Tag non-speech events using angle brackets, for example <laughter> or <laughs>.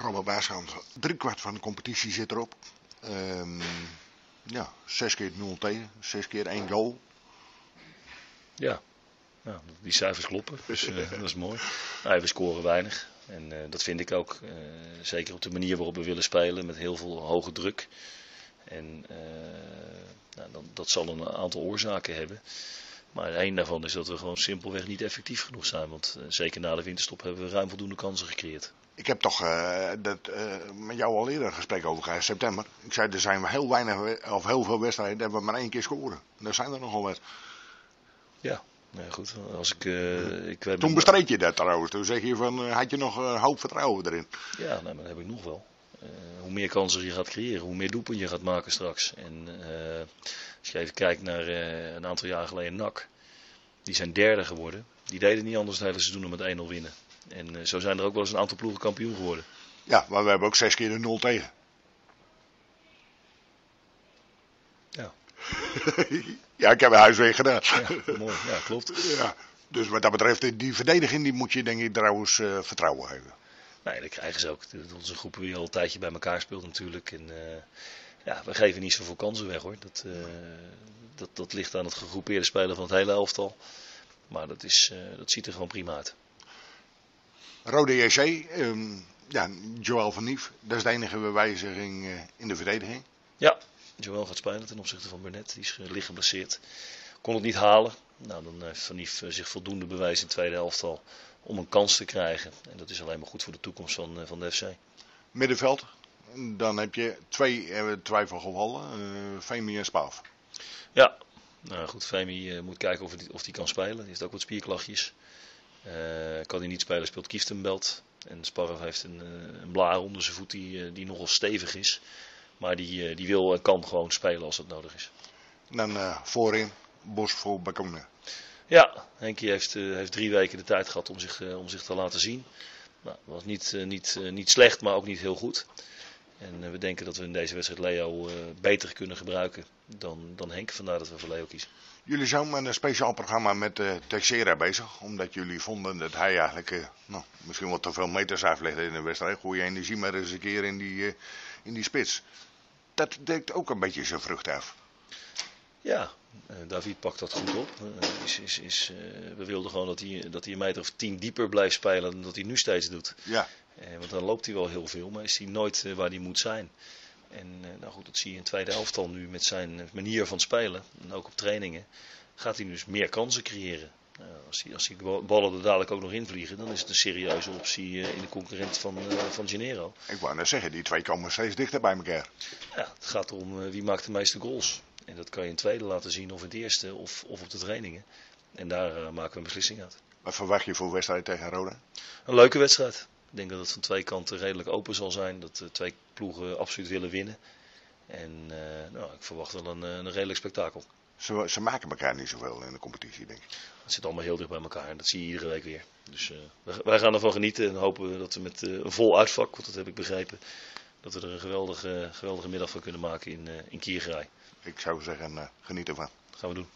Robert Baaskant, driekwart van de competitie zit erop. Ehm, ja, zes keer 0 tegen, zes keer één goal. Ja, nou, die cijfers kloppen, dus eh, <laughs> dat is mooi. Nou, we scoren weinig en eh, dat vind ik ook. eh, zeker op de manier waarop we willen spelen, met heel veel hoge druk. En nou, dat, dat zal een aantal oorzaken hebben. Maar één daarvan is dat we gewoon simpelweg niet effectief genoeg zijn. Want eh, zeker na de winterstop hebben we ruim voldoende kansen gecreëerd. Ik heb toch eh, dat, eh, met jou al eerder een gesprek over gehad, september. Ik zei, er zijn heel weinig, we- of heel veel wedstrijden, dat we maar één keer scoren. Er zijn er nogal wat. Ja, nou goed. Als ik, eh, ik weet Toen bestreed je dat trouwens. Toen zeg je van, had je nog een hoop vertrouwen erin. Ja, nou, maar dat heb ik nog wel. Eh, hoe meer kansen je gaat creëren, hoe meer doelpunten je gaat maken straks. En eh, als je even kijkt naar eh, een aantal jaar geleden NAC, die zijn derde geworden. Die deden niet anders het hele seizoen dan met 1-0 winnen. En zo zijn er ook wel eens een aantal ploegen kampioen geworden. Ja, maar we hebben ook zes keer de 0 tegen. Ja. <laughs> ja, ik heb mijn huiswerk gedaan. Ja, mooi. Ja, klopt. Ja, dus wat dat betreft, die verdediging die moet je denk ik trouwens vertrouwen geven. Nee, dat krijgen ze ook. Onze groep die al een tijdje bij elkaar speelt natuurlijk. En eh, ja, we geven niet zoveel kansen weg hoor. Dat, eh, dat, dat ligt aan het gegroepeerde spelen van het hele elftal. Maar dat, is, eh, dat ziet er gewoon prima uit. Rode JC, ehm, ja, Joël van Nief, dat is de enige wijziging in de verdediging. Ja, Joël gaat spelen ten opzichte van Burnett. Die is licht geblesseerd. Kon het niet halen. Nou, dan heeft Van Nief zich voldoende bewijs in het tweede elftal om een kans te krijgen. En dat is alleen maar goed voor de toekomst van, eh, van de FC. Middenveld, dan heb je twee eh, twijfelgevallen, eh Femi en Spaaf. Ja, nou goed, Femi moet kijken of hij of die kan spelen. Die heeft ook wat spierklachtjes. Kan hij niet spelen, speelt Kieftenbelt. En Sparrow heeft een, een blaar onder zijn voet die, die nogal stevig is. Maar die, die wil en kan gewoon spelen als het nodig is. En dan voorin, Bos voor Bakone. Ja, Henkie heeft, eh, heeft drie weken de tijd gehad om zich, eh, om zich te laten zien. Nou, was niet, eh, niet, niet slecht, maar ook niet heel goed. En we denken dat we in deze wedstrijd Leo eh, beter kunnen gebruiken dan, dan Henk. Vandaar dat we voor Leo kiezen. Jullie zijn met een speciaal programma met eh Texera bezig, omdat jullie vonden dat hij eigenlijk eh, nou, misschien wat te veel meters aflegde in de wedstrijd. Gooi je energie maar eens een keer in die, eh, in die spits. Dat dekt ook een beetje zijn vrucht af. Ja, David pakt dat goed op. Eh, is, is, is, eh, we wilden gewoon dat hij, dat hij een meter of tien dieper blijft spelen dan dat hij nu steeds doet. Ja, Eh, want dan loopt hij wel heel veel, maar is hij nooit eh, waar hij moet zijn. En eh, nou goed, dat zie je in het tweede elftal nu met zijn eh, manier van spelen. En ook op trainingen gaat hij dus meer kansen creëren. Nou, als, hij, als die bal- ballen er dadelijk ook nog invliegen, dan is het een serieuze optie eh, in de concurrent van, eh, van Gennaro. ik wou net zeggen, die twee komen steeds dichter bij elkaar. Ja, het gaat erom eh, wie maakt de meeste goals. En dat kan je in het tweede laten zien, of in het eerste, of, of op de trainingen. En daar eh, maken we een beslissing uit. Wat verwacht je voor wedstrijd tegen Roda? Een leuke wedstrijd. Ik denk dat het van twee kanten redelijk open zal zijn. Dat de twee ploegen absoluut willen winnen. En eh, nou, ik verwacht wel een, eh, een redelijk spektakel. Ze, ze maken elkaar niet zoveel in de competitie, denk ik. Het zit allemaal heel dicht bij elkaar en dat zie je iedere week weer. Dus wij- wij gaan ervan genieten en hopen dat we met een vol uitvak, want dat heb ik begrepen, dat we er een geweldige, geweldige middag van kunnen maken in, eh in Kiergerij. Ik zou zeggen, eh, geniet ervan. Gaan we doen.